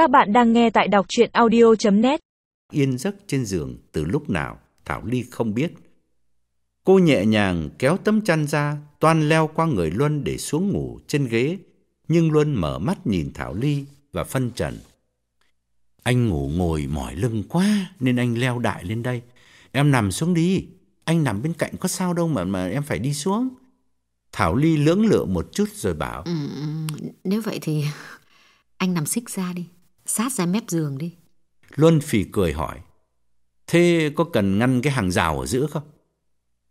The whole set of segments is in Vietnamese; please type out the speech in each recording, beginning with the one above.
Các bạn đang nghe tại đọc chuyện audio.net Yên giấc trên giường từ lúc nào Thảo Ly không biết. Cô nhẹ nhàng kéo tấm chăn ra, toan leo qua người Luân để xuống ngủ trên ghế. Nhưng Luân mở mắt nhìn Thảo Ly và phân trần. Anh ngủ ngồi mỏi lưng quá nên anh leo đại lên đây. Em nằm xuống đi. Anh nằm bên cạnh có sao đâu mà mà em phải đi xuống. Thảo Ly lưỡng lự một chút rồi bảo. Ừ, nếu vậy thì anh nằm xích ra đi, sát ra mép giường đi. Luân phì cười hỏi. Thế có cần ngăn cái hàng rào ở giữa không?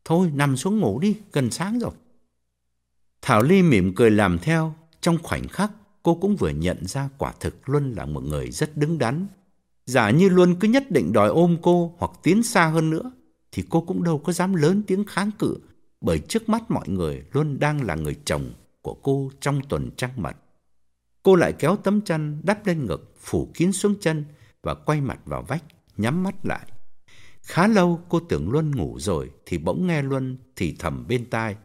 Thôi nằm xuống ngủ đi, gần sáng rồi. Thảo Ly mỉm cười làm theo. Trong khoảnh khắc, cô cũng vừa nhận ra quả thực Luân là một người rất đứng đắn. Giả như Luân cứ nhất định đòi ôm cô hoặc tiến xa hơn nữa, thì cô cũng đâu có dám lớn tiếng kháng cự, bởi trước mắt mọi người Luân đang là người chồng của cô trong tuần trăng mật. Cô lại kéo tấm chăn đắp lên ngực, phủ kín xuống chân và quay mặt vào vách, nhắm mắt lại. Khá lâu cô tưởng Luân ngủ rồi thì bỗng nghe Luân thì thầm bên tai.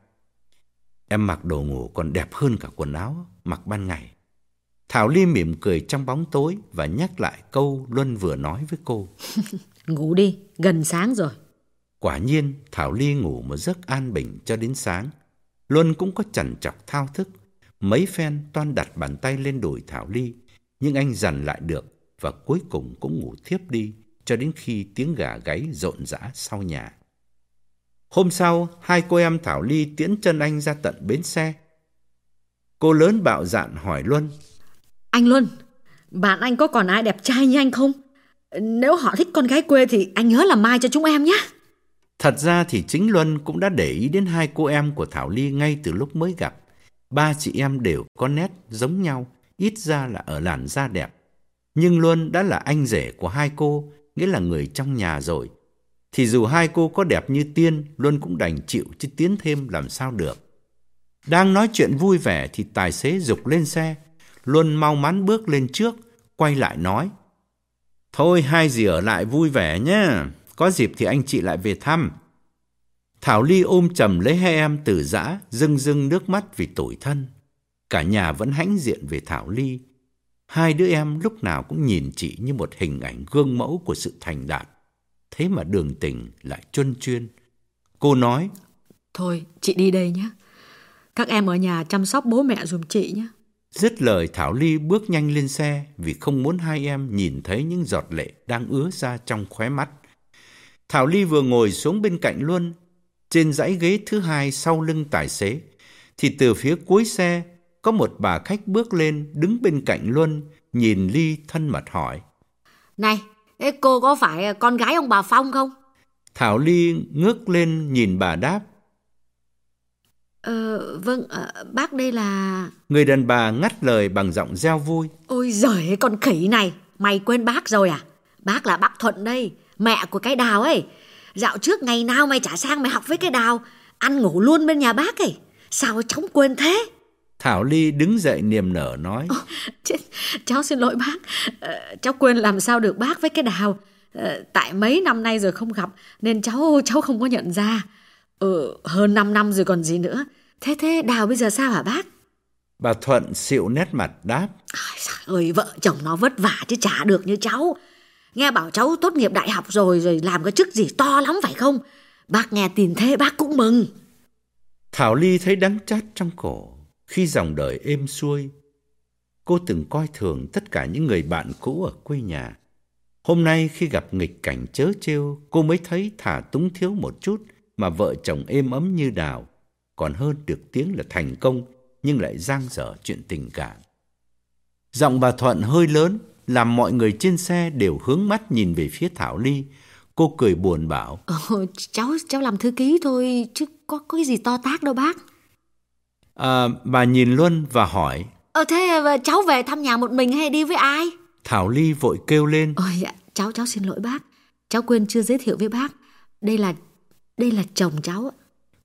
Em mặc đồ ngủ còn đẹp hơn cả quần áo mặc ban ngày. Thảo Ly mỉm cười trong bóng tối và nhắc lại câu Luân vừa nói với cô. Ngủ đi, gần sáng rồi. Quả nhiên Thảo Ly ngủ một giấc an bình cho đến sáng. Luân cũng có chằn chọc thao thức. Mấy phen toan đặt bàn tay lên đùi Thảo Ly, nhưng anh dằn lại được và cuối cùng cũng ngủ thiếp đi cho đến khi tiếng gà gáy rộn rã sau nhà. Hôm sau, hai cô em Thảo Ly tiễn chân anh ra tận bến xe. Cô lớn bạo dạn hỏi Luân. Anh Luân, bạn anh có còn ai đẹp trai như anh không? Nếu họ thích con gái quê thì anh nhớ làm mai cho chúng em nhé. Thật ra thì chính Luân cũng đã để ý đến hai cô em của Thảo Ly ngay từ lúc mới gặp. Ba chị em đều có nét giống nhau, ít ra là ở làn da đẹp. Nhưng Luân đã là anh rể của hai cô, nghĩa là người trong nhà rồi. Thì dù hai cô có đẹp như tiên, Luân cũng đành chịu chứ tiến thêm làm sao được. Đang nói chuyện vui vẻ thì tài xế dục lên xe. Luân mau mắn bước lên trước, quay lại nói. Thôi hai dì ở lại vui vẻ nhé, có dịp thì anh chị lại về thăm. Thảo Ly ôm chầm lấy hai em từ dã, rưng rưng nước mắt vì tủi thân. Cả nhà vẫn hãnh diện về Thảo Ly. Hai đứa em lúc nào cũng nhìn chị như một hình ảnh gương mẫu của sự thành đạt. Thế mà đường tình lại chuân chuyên. Cô nói, Thôi, chị đi đây nhé. Các em ở nhà chăm sóc bố mẹ dùm chị nhé. Dứt lời Thảo Ly bước nhanh lên xe vì không muốn hai em nhìn thấy những giọt lệ đang ứa ra trong khóe mắt. Thảo Ly vừa ngồi xuống bên cạnh Luân, trên dãy ghế thứ hai sau lưng tài xế, thì từ phía cuối xe có một bà khách bước lên đứng bên cạnh Luân, nhìn Ly thân mật hỏi. Này, cô có phải con gái ông bà Phong không? Thảo Ly ngước lên nhìn bà đáp. Ờ, vâng, ờ, bác đây là... Người đàn bà ngắt lời bằng giọng reo vui. Ôi giời con khỉ này, mày quên bác rồi à? Bác là bác Thuận đây, mẹ của cái đào ấy. Dạo trước ngày nào mày trả sang mày học với cái đào, ăn ngủ luôn bên nhà bác ấy. Sao cháu quên thế? Thảo Ly đứng dậy niềm nở nói. Chết, cháu xin lỗi bác, ờ, cháu quên làm sao được bác với cái đào. Ờ, tại mấy năm nay rồi không gặp nên cháu cháu không có nhận ra. Ừ, hơn 5 năm rồi còn gì nữa. Thế thế đào bây giờ sao hả bác? Bà Thuận xịu nét mặt đáp. Ôi trời ơi, vợ chồng nó vất vả chứ chả được như cháu. Nghe bảo cháu tốt nghiệp đại học rồi rồi làm cái chức gì to lắm phải không? Bác nghe tin thế bác cũng mừng. Thảo Ly thấy đắng chát trong cổ khi dòng đời êm xuôi. Cô từng coi thường tất cả những người bạn cũ ở quê nhà. Hôm nay khi gặp nghịch cảnh chớ trêu, cô mới thấy thả túng thiếu một chút mà vợ chồng êm ấm như đào, còn hơn được tiếng là thành công nhưng lại giang dở chuyện tình cảm. Giọng bà Thuận hơi lớn, làm mọi người trên xe đều hướng mắt nhìn về phía Thảo Ly. Cô cười buồn bảo. Ờ, cháu cháu làm thư ký thôi chứ có có cái gì to tác đâu bác. À, bà nhìn Luân và hỏi. Ờ thế cháu về thăm nhà một mình hay đi với ai? Thảo Ly vội kêu lên. Ôi dạ, cháu cháu xin lỗi bác. Cháu quên chưa giới thiệu với bác. Đây là đây là chồng cháu.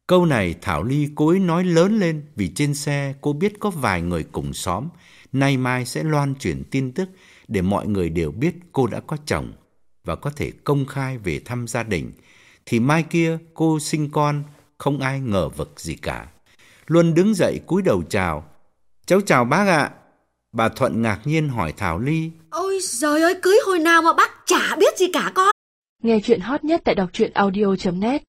Câu này Thảo Ly cố ý nói lớn lên vì trên xe cô biết có vài người cùng xóm. Nay mai sẽ loan truyền tin tức để mọi người đều biết cô đã có chồng và có thể công khai về thăm gia đình. Thì mai kia cô sinh con, không ai ngờ vực gì cả. Luân đứng dậy cúi đầu chào. Cháu chào bác ạ. Bà Thuận ngạc nhiên hỏi Thảo Ly. Ôi Ôi giời ơi, cưới hồi nào mà bác chả biết gì cả con. Nghe chuyện hot nhất tại đọc truyện audio.net